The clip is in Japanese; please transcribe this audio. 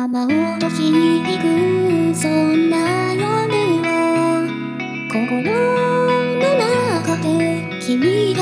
雨音響くそんな夜は心の中で君